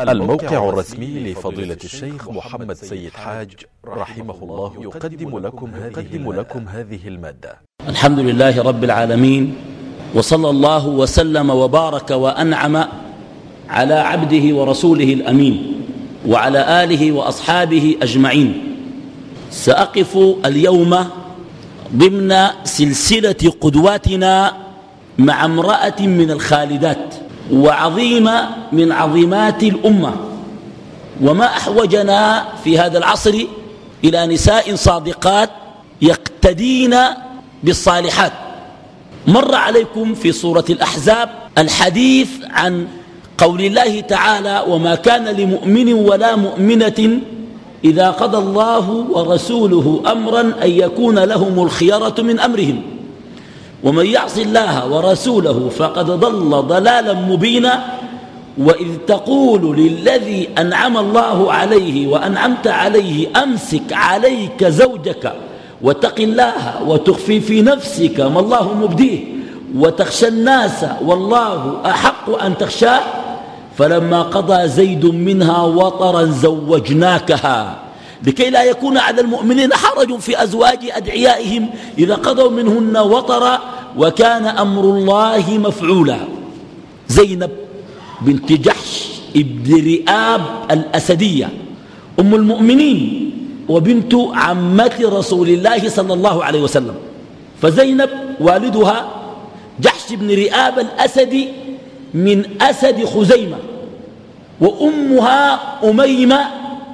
الموقع الرسمي لفضيلة الشيخ محمد سيد حاج رحمه الله يقدم لكم هذه, لكم هذه المادة. الحمد لله رب العالمين وصلى الله وسلم وبارك وأنعم على عبده ورسوله الأمين وعلى آله وأصحابه أجمعين. سأقف اليوم ضمن سلسلة قدواتنا مع امرأة من الخالدات. وعظيمة من عظيمات الأمة. وما أحوجنا في هذا العصر إلى نساء صادقات يقتدين بالصالحات. مر عليكم في سورة الأحزاب الحديث عن قول الله تعالى وما كان لمؤمن ولا مؤمنة إذا قضى الله ورسوله أمرا أن يكون لهم الخيرة من أمرهم ومن يعص الله ورسوله فقد ضل ضلالا مبينا وإذ تقول للذي أنعم الله عليه وأنعمت عليه أمسك عليك زوجك واتق الله وتخفي في نفسك ما الله مبديه وتخشى الناس والله أحق أن تخشاه فلما قضى زيد منها وطرا زوجناكها لكي لا يكون على المؤمنين حرج في أزواج أدعيائهم إذا قضوا منهن وطرا وكان أمر الله مفعولا. زينب بنت جحش ابن رئاب الأسدية أم المؤمنين وبنت عمة رسول الله صلى الله عليه وسلم. فزينب والدها جحش بن رئاب الأسدي من أسد خزيمة وأمها أميمة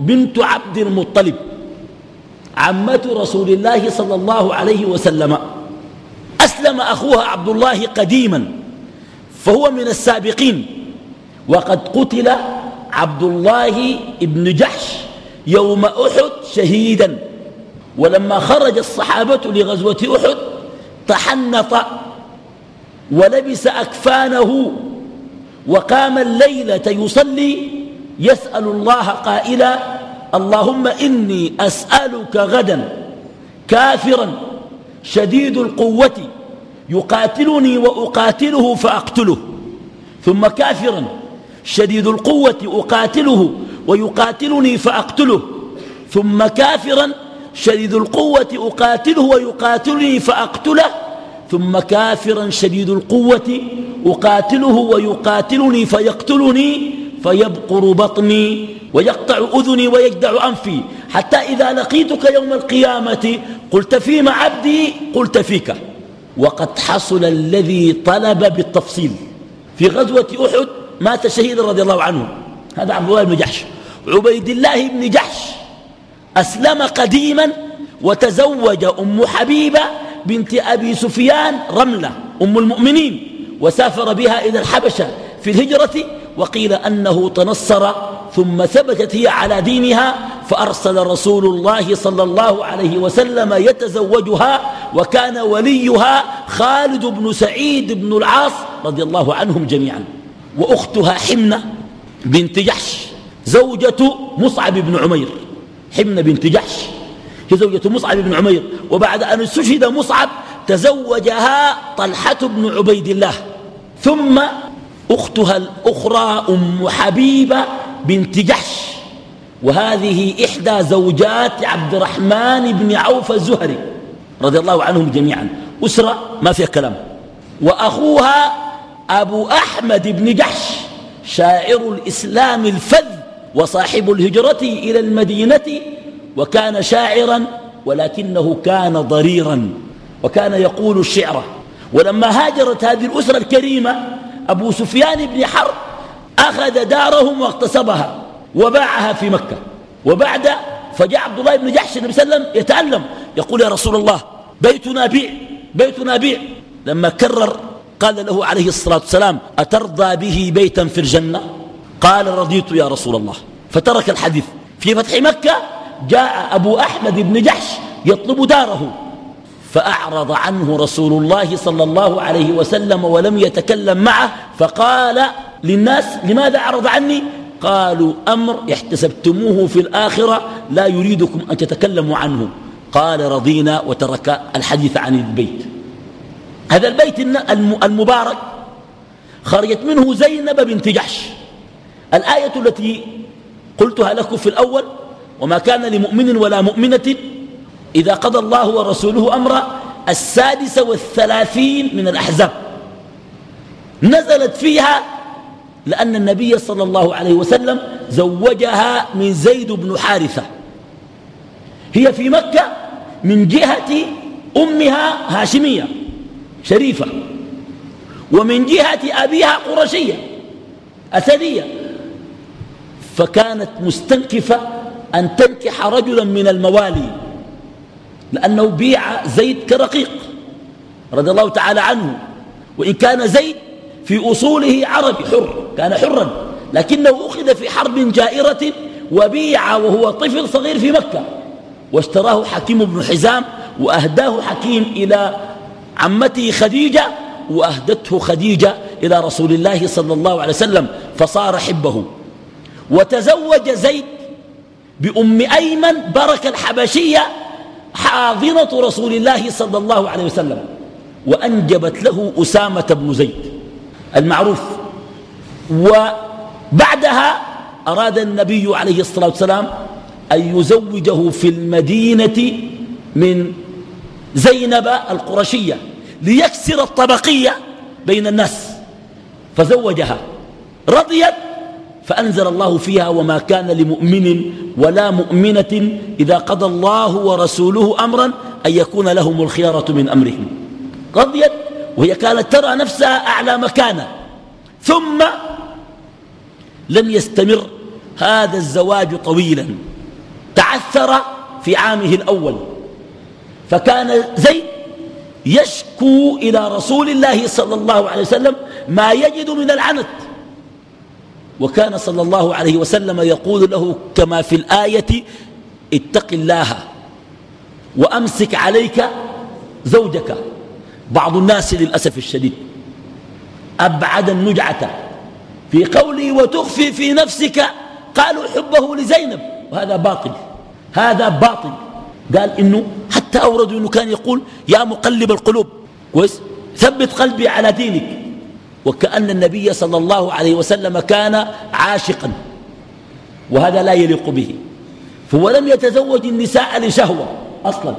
بنت عبد المطلب عمة رسول الله صلى الله عليه وسلم. أسلم أخوها عبد الله قديما فهو من السابقين. وقد قتل عبد الله بن جحش يوم أحد شهيدا. ولما خرج الصحابة لغزوة أحد تحنط ولبس أكفانه وقام الليلة يصلي يسأل الله قائلا اللهم إني أسألك غدا كافرا. شديد القوة يقاتلني وأقاتله فأقتله. ثم كافرا شديد القوة أقاتله ويقاتلني فأقتله. ثم كافرا شديد القوة أقاتله ويقاتلني فأقتله. ثم كافرا شديد القوة أقاتله ويقاتلني فيقتلني. فيبقر بطني ويقطع أذني ويجدع أنفي. حتى إذا لقيتك يوم القيامة قلت فيما عبدي قلت فيك. وقد حصل الذي طلب بالتفصيل. في غزوة أحد مات شهيدا رضي الله عنه. هذا عبد الله بن جحش. عبيد الله بن جحش أسلم قديما وتزوج أم حبيبة بنت أبي سفيان رملة أم المؤمنين وسافر بها إلى الحبشة في الهجرة وقيل أنه تنصر ثم ثبتت هي على دينها فأرسل رسول الله صلى الله عليه وسلم يتزوجها وكان وليها خالد بن سعيد بن العاص رضي الله عنهم جميعا. وأختها حمنة بنت جحش زوجة مصعب بن عمير. حمنة بنت جحش هي زوجة مصعب بن عمير. وبعد أن استشهد مصعب تزوجها طلحة بن عبيد الله. ثم أختها الأخرى أم حبيبة بنت جحش. وهذه إحدى زوجات عبد الرحمن بن عوف الزهري رضي الله عنهم جميعا. أسرة ما فيها كلام. وأخوها أبو أحمد بن جحش شاعر الإسلام الفذ وصاحب الهجرة إلى المدينة وكان شاعرا ولكنه كان ضريرا وكان يقول الشعر. ولما هاجرت هذه الأسرة الكريمة أبو سفيان بن حرب أخذ دارهم واغتصبها وباعها في مكة. وبعد فجاء عبد الله بن جحش النبي صلى الله عليه وسلم يتألم يقول يا رسول الله بيتنا بيع بيتنا بيع. لما كرر قال له عليه الصلاة والسلام أترضى به بيتا في الجنة؟ قال رضيت يا رسول الله. فترك الحديث. في فتح مكة جاء أبو أحمد بن جحش يطلب داره. فأعرض عنه رسول الله صلى الله عليه وسلم ولم يتكلم معه فقال للناس لماذا أعرض عني؟ قالوا أمر احتسبتموه في الآخرة لا يريدكم أن تتكلموا عنه. قال رضينا وترك الحديث عن البيت. هذا البيت المبارك خرجت منه زينب بنت جحش. الآية التي قلتها لكم في الأول وما كان لمؤمن ولا مؤمنة إذا قضى الله ورسوله أمرا السادسة والثلاثين من الأحزاب. نزلت فيها لأن النبي صلى الله عليه وسلم زوجها من زيد بن حارثة. هي في مكة من جهة أمها هاشمية شريفة ومن جهة أبيها قرشية أسدية فكانت مستنكفة أن تنكح رجلا من الموالي. لأنه بيع زيد كرقيق رضي الله تعالى عنه وإن كان زيد في أصوله عربي حر كان حرا لكنه أخذ في حرب جائرة وبيع وهو طفل صغير في مكة واشتراه حكيم بن حزام وأهداه حكيم إلى عمته خديجة وأهدته خديجة إلى رسول الله صلى الله عليه وسلم فصار حبه. وتزوج زيد بأم أيمن بركة الحبشية حاضنة رسول الله صلى الله عليه وسلم وأنجبت له أسامة بن زيد المعروف. وبعدها أراد النبي عليه الصلاة والسلام أن يزوجه في المدينة من زينب القرشية ليكسر الطبقية بين الناس. فزوجها رضيت فأنزل الله فيها وما كان لمؤمن ولا مؤمنة إذا قضى الله ورسوله أمرا أن يكون لهم الخيارة من أمرهم. رضيت وهي كانت ترى نفسها أعلى مكانة. ثم لم يستمر هذا الزواج طويلا. تعثر في عامه الأول. فكان زيد يشكو إلى رسول الله صلى الله عليه وسلم ما يجد من العنت. وكان صلى الله عليه وسلم يقول له كما في الآية اتق الله وأمسك عليك زوجك. بعض الناس للأسف الشديد أبعد النجعة في قوله وتخفي في نفسك. قالوا حبه لزينب وهذا باطل هذا باطل. قال إنه حتى أوردوا إنه كان يقول يا مقلب القلوب كويس؟ ثبت قلبي على دينك. وكأن النبي صلى الله عليه وسلم كان عاشقا وهذا لا يليق به. فهو لم يتزوج النساء لشهوة أصلا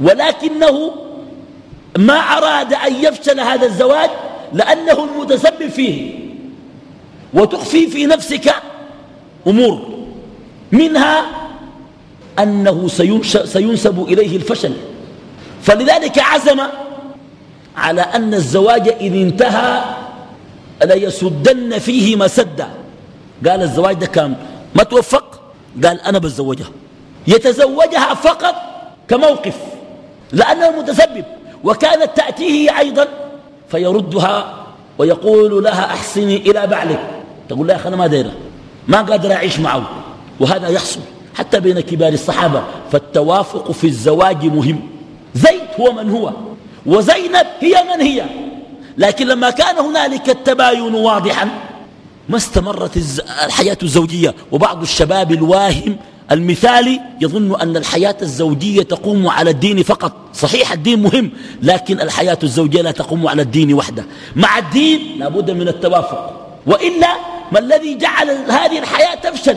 ولكنه ما أراد أن يفشل هذا الزواج لأنه المتسبب فيه. وتخفي في نفسك أمور منها أنه سينسب إليه الفشل. فلذلك عزم على أن الزواج إذ انتهى ليسدن فيه مسدا قال الزواج ده كان ما توفق؟ قال أنا بتزوجها. يتزوجها فقط كموقف لأنه متسبب. وكانت تأتيه أيضا فيردها ويقول لها أحسني إلى بعلك. تقول لها أنا ما دايرة ما قادر أعيش معه. وهذا يحصل حتى بين كبار الصحابة. فالتوافق في الزواج مهم. زيد هو من هو. وزينب هي من هي؟ لكن لما كان هنالك التباين واضحا ما استمرت الحياة الزوجية؟ وبعض الشباب الواهم المثالي يظن أن الحياة الزوجية تقوم على الدين فقط. صحيح الدين مهم لكن الحياة الزوجية لا تقوم على الدين وحده. مع الدين لابد من التوافق. وإلا ما الذي جعل هذه الحياة تفشل؟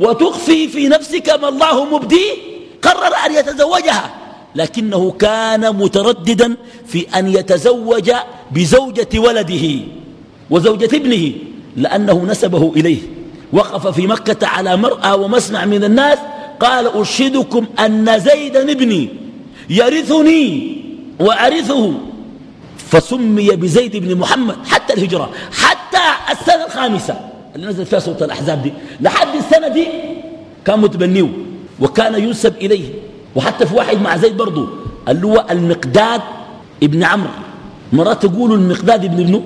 وتخفي في نفسك ما الله مبديه قرر أن يتزوجها. لكنه كان مترددا في أن يتزوج بزوجة ولده وزوجة ابنه لأنه نسبه إليه. وقف في مكة على مرأى ومسمع من الناس قال أرشدكم أن زيدا ابني يرثني وأرثه. فسمي بزيد بن محمد حتى الهجرة حتى السنة الخامسة. اللي نزلت فيها سورة الأحزاب دي. لحد السنة دي كان متبنيه وكان ينسب إليه. وحتى في واحد مع زيد برضه اللي هو المقداد ابن عمرو. مرات تقولوا المقداد ابن ابنه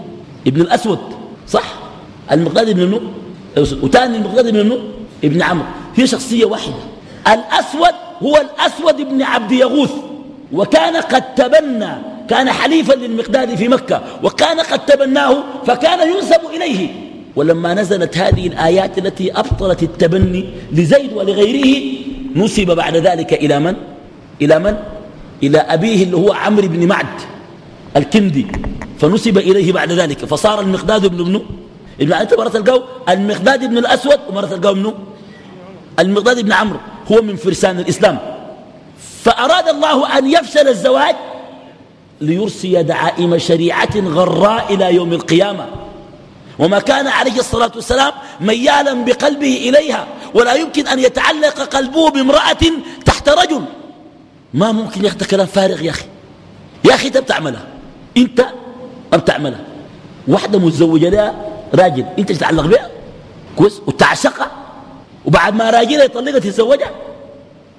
ابن الأسود صح؟ المقداد ابن ابنه وتاني المقداد ابن ابنه ابن عمرو. هي شخصية واحدة الأسود هو الأسود ابن عبد يغوث وكان قد تبنى كان حليفا للمقداد في مكة وكان قد تبناه فكان ينسب إليه. ولما نزلت هذه الآيات التي أبطلت التبني لزيد ولغيره نسب بعد ذلك إلى من؟ إلى من؟ إلى أبيه اللي هو عمرو بن معد الكندي. فنسب إليه بعد ذلك. فصار المقداد بن ابنه يعني أنت مرة تلقاه المقداد بن الأسود. ومرة تلقاه منه المقداد بن عمرو. هو من فرسان الإسلام. فأراد الله أن يفشل الزواج ليرسي دعائم شريعة غراء إلى يوم القيامة. وما كان عليه الصلاة والسلام ميالا بقلبه إليها. ولا يمكن أن يتعلق قلبه بامرأة تحت رجل. ما ممكن يا كلام فارغ يا أخي. يا أخي أنت بتعملها. أنت بتعملها. واحدة متزوجة لها راجل. أنت تتعلق بها؟ كويس. وتعشقها. وبعد ما راجلها يطلقها تتزوجها.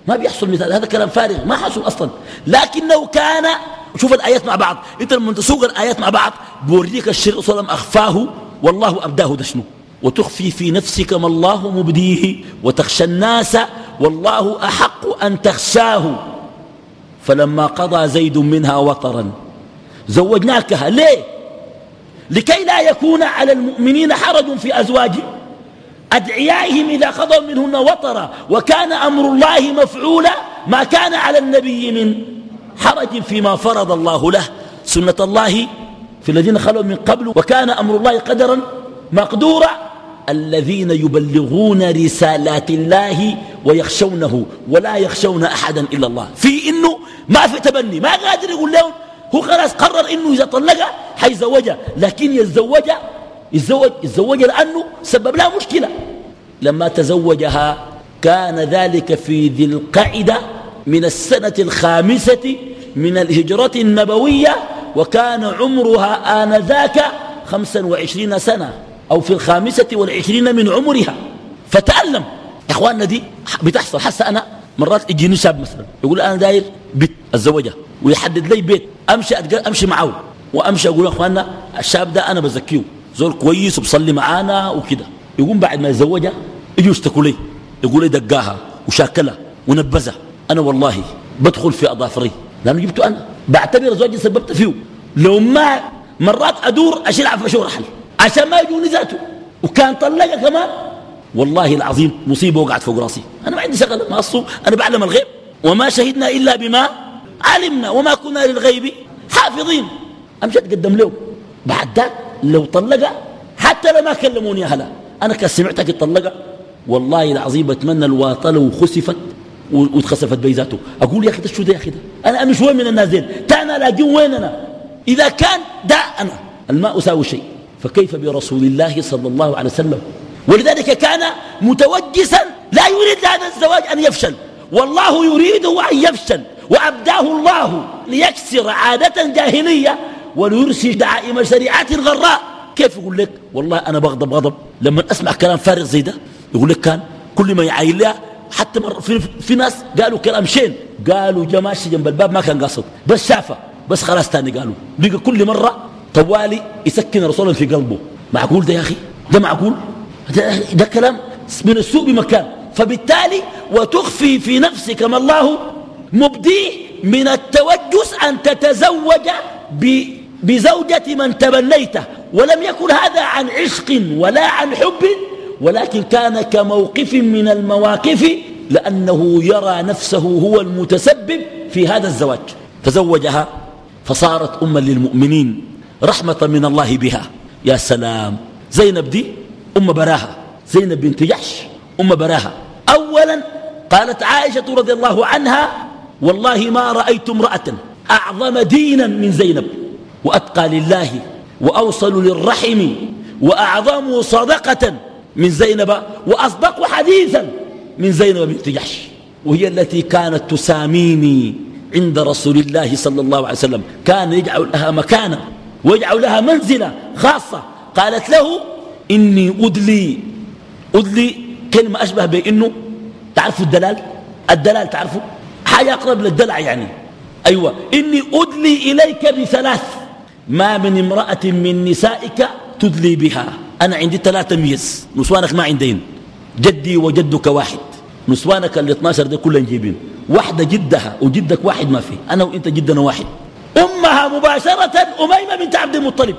ما بيحصل مثال. هذا كلام فارغ. ما حصل أصلا. لكنه كان شوف الآيات مع بعض. أنت لما تسوق الآيات مع بعض بوريك الشيخ صلى الله عليه وسلم أخفاه. والله أبداه دشنه وتخفي في نفسك ما الله مبديه وتخشى الناس والله أحق أن تخشاه. فلما قضى زيد منها وطرا زوجناكها. ليه؟ لكي لا يكون على المؤمنين حرج في أزواج أدعيائهم إذا قضوا منهن وطرا. وكان أمر الله مفعولا ما كان على النبي من حرج فيما فرض الله له. سنة الله في الذين خلوا من قبل وكان أمر الله قدرا مقدورا. الذين يبلغون رسالات الله ويخشونه ولا يخشون أحدا إلا الله. في إنه ما في تبني ما قادر يقول لهم هو خلاص قرر إنه إذا طلقها حيزوجها لكن يتزوجها يتزوج, يتزوج لأنه سبب لها مشكلة. لما تزوجها كان ذلك في ذي القعدة من السنة الخامسة من الهجرة النبوية وكان عمرها آنذاك خمسا وعشرين سنة. أو في الخامسة والعشرين من عمرها. فتألم. يا إخواننا دي بتحصل. حتى أنا مرات يجيني شاب مثلا. يقول أنا داير بيت الزوجة ويحدد لي بيت. أمشي أمشي معه. وأمشي أقول يا إخواننا الشاب ده أنا بزكيه. زول كويس وبصلي معانا وكده. يقوم بعد ما يتزوجها يجوا يشتكوا لي. يقول لي دقاها وشاكلها ونبذها. أنا والله بدخل في أظافري. لأنه جبته أنا. بعتبر زوجي سببت فيه. لو ما مرات أدور أشيل عفشة ورحل عشان ما يجوني ذاته وكان طلقها كمان. والله العظيم مصيبة وقعت فوق راسي. أنا ما عندي شغل ما أصوم أنا بعلم الغيب. وما شهدنا إلا بما علمنا. وما كنا للغيب حافظين. أمشي أتقدم له بعد ذاك لو طلقها حتى لما كلموني أهلا أنا كان سمعتك تطلقها والله العظيم بتمنى الواطة لو خسفت واتخسفت بيزاته. أقول يا أخي ده شو ده يا أخي ده؟ أنا أمش وين من الناس دين تانا لاقين وين أنا إذا كان ده أنا. الماء ساوي شيء. فكيف برسول الله صلى الله عليه وسلم؟ ولذلك كان متوجسا لا يريد هذا الزواج أن يفشل. والله يريده أن يفشل وأبداه الله ليكسر عادة جاهلية وليرسي دعائم شريعات غراء كيف يقول لك؟ والله أنا بغضب غضب لما أسمع كلام فارغ زي ده يقول لك كان كل ما يعاين لها حتى في, في ناس قالوا كلام شين. قالوا جماشي جنب الباب ما كان قاصد بس شافه بس خلاص تاني قالوا. بقى كل مرة طوالي يسكن رسولا في قلبه. معقول ده يا أخي؟ ده معقول؟ ده, ده كلام من السوء بمكان. فبالتالي وتخفي في نفسك ما الله مبديه من التوجس أن تتزوج بزوجة من تبنيته. ولم يكن هذا عن عشق ولا عن حب ولكن كان كموقف من المواقف لأنه يرى نفسه هو المتسبب في هذا الزواج. تزوجها فصارت أما للمؤمنين. رحمة من الله بها. يا سلام. زينب دي أم براها. زينب بنت جحش أم براها. أولا قالت عائشة رضي الله عنها والله ما رأيت امرأة أعظم دينا من زينب وأتقى لله وأوصل للرحم وأعظم صدقة من زينب وأصدق حديثا من زينب بنت جحش. وهي التي كانت تساميني عند رسول الله صلى الله عليه وسلم. كان يجعل لها مكانا. ويجعل لها منزلة خاصة. قالت له إني أدلي. أدلي كلمة أشبه بأنه تعرفوا الدلال؟ الدلال تعرفوا؟ حاجة أقرب للدلع يعني. أيوة. إني أدلي إليك بثلاث. ما من امرأة من نسائك تدلي بها. أنا عندي ثلاثة ميز. نسوانك ما عندين جدي وجدك واحد. نسوانك ال 12 دي كلهم جيبين واحدة جدها وجدك واحد ما فيه أنا وإنت جدنا واحد. أمها مباشرة أميمة بنت عبد المطلب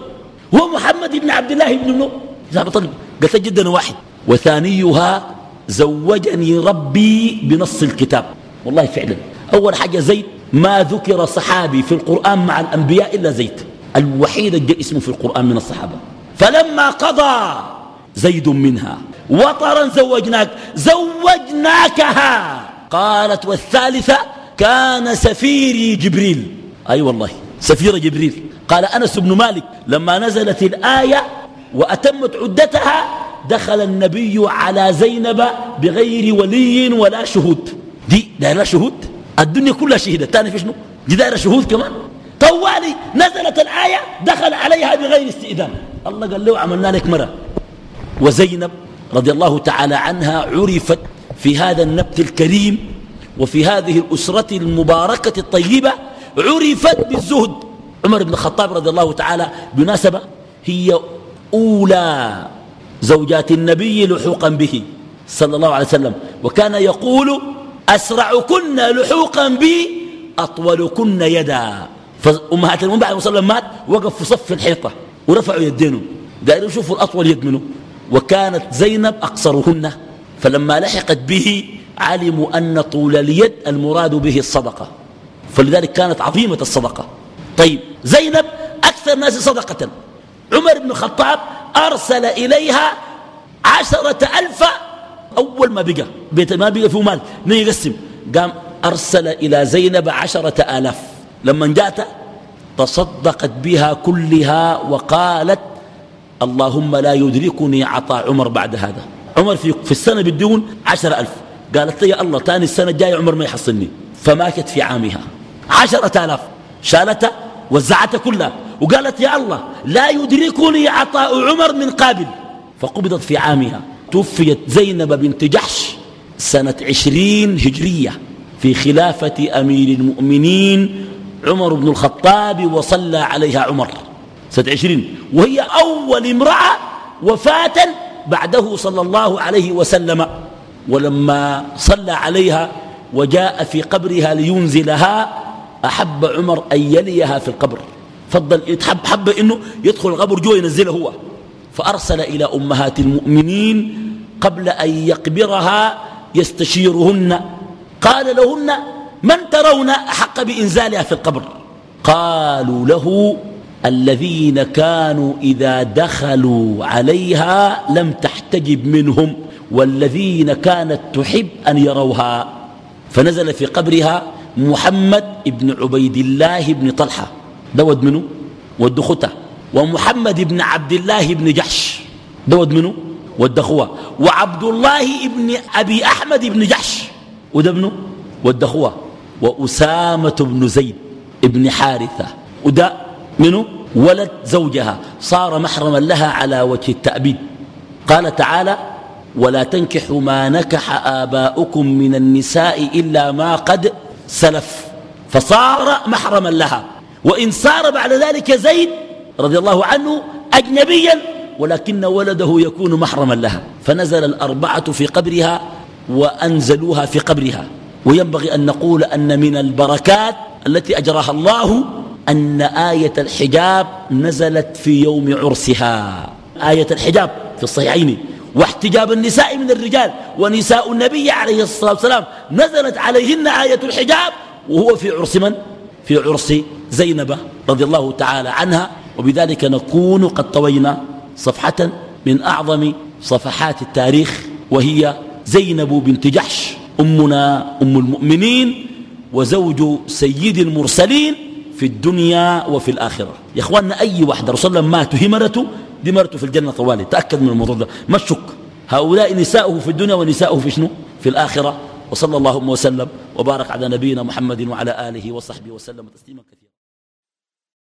هو محمد بن عبد الله بن ابن عبد المطلب. قالت جدنا واحد. وثانيها زوجني ربي بنص الكتاب. والله فعلا. أول حاجة زيد ما ذكر صحابي في القرآن مع الأنبياء إلا زيد. الوحيد جاء اسمه في القرآن من الصحابة. فلما قضى زيد منها. وطرا زوجناك زوجناكها. قالت والثالثة كان سفيري جبريل. أي أيوة والله. سفير جبريل. قال أنس بن مالك لما نزلت الآية وأتمت عدتها دخل النبي على زينب بغير ولي ولا شهود. دي دايرة شهود؟ الدنيا كلها شهدت تاني في شنو؟ دي دايرة شهود كمان. طوالي نزلت الآية دخل عليها بغير استئذان. الله قال له عملنا لك مرة. وزينب رضي الله تعالى عنها عرفت في هذا النبت الكريم وفي هذه الأسرة المباركة الطيبة عرفت بالزهد. عمر بن الخطاب رضي الله تعالى بمناسبة هي أولى زوجات النبي لحوقا به صلى الله عليه وسلم. وكان يقول أسرعكن لحوقا بي أطولكن يدا. فأمهات المؤمنين بعد صلى مات وقف في صف الحيطة ورفعوا يدينهم قالوا شوفوا الأطول يد منه. وكانت زينب أقصرهن. فلما لحقت به علموا أن طول اليد المراد به الصدقة. فلذلك كانت عظيمة الصدقة. طيب زينب أكثر الناس صدقة. عمر بن الخطاب أرسل إليها عشرة ألف أول ما بقى. بيت ما بقى فيه مال. يقسم قام أرسل إلى زينب عشرة آلاف. لما جاءت تصدقت بها كلها وقالت اللهم لا يدركني عطاء عمر بعد هذا. عمر في, في السنة بالدون عشر ألف. قالت لي يا الله تاني السنة الجاية عمر ما يحصلني. فماتت في عامها. عشرة آلاف. شالتها وزعتها كلها وقالت يا الله لا يدركني عطاء عمر من قابل. فقبضت في عامها. توفيت زينب بنت جحش سنة عشرين هجرية في خلافة أمير المؤمنين عمر بن الخطاب وصلى عليها عمر. سنة عشرين. وهي أول امرأة وفاة بعده صلى الله عليه وسلم. ولما صلى عليها وجاء في قبرها لينزلها أحب عمر أن يليها في القبر. فضل يتحب حب إنه يدخل القبر جوا ينزله هو. فأرسل إلى أمهات المؤمنين قبل أن يقبرها يستشيرهن. قال لهن من ترون أحق بإنزالها في القبر؟ قالوا له الذين كانوا إذا دخلوا عليها لم تحتجب منهم والذين كانت تحب أن يروها. فنزل في قبرها محمد بن عبيد الله بن طلحة. دود منه والدخته ومحمد بن عبد الله بن جحش. دود منه والدخوة وعبد الله بن أبي أحمد بن جحش. وده ابنه والدخوة وأسامة بن زيد بن حارثة. وده منه ولد زوجها. صار محرما لها على وجه التأبيد. قال تعالى ولا تنكحوا ما نكح آباؤكم من النساء إلا ما قد سلف فصار محرما لها. وإن صار بعد ذلك زيد رضي الله عنه أجنبيا ولكن ولده يكون محرما لها. فنزل الأربعة في قبرها وأنزلوها في قبرها. وينبغي أن نقول أن من البركات التي أجراها الله أن آية الحجاب نزلت في يوم عرسها. آية الحجاب في الصحيحين. واحتجاب النساء من الرجال. ونساء النبي عليه الصلاة والسلام نزلت عليهن آية الحجاب وهو في عرس من؟ في عرس زينب رضي الله تعالى عنها. وبذلك نكون قد طوينا صفحة من أعظم صفحات التاريخ وهي زينب بنت جحش أمنا أم المؤمنين وزوج سيد المرسلين في الدنيا وفي الآخرة. يا أخواننا أي واحدة رسول الله مات وهي مرته دي مرته في الجنة طوالي. تأكد من الموضوع ده. ما تشك هؤلاء نساؤه في الدنيا ونساؤه في شنو؟ في الآخرة. وصلى اللهم وسلم وبارك على نبينا محمد وعلى آله وصحبه وسلم تسليما كثيرا.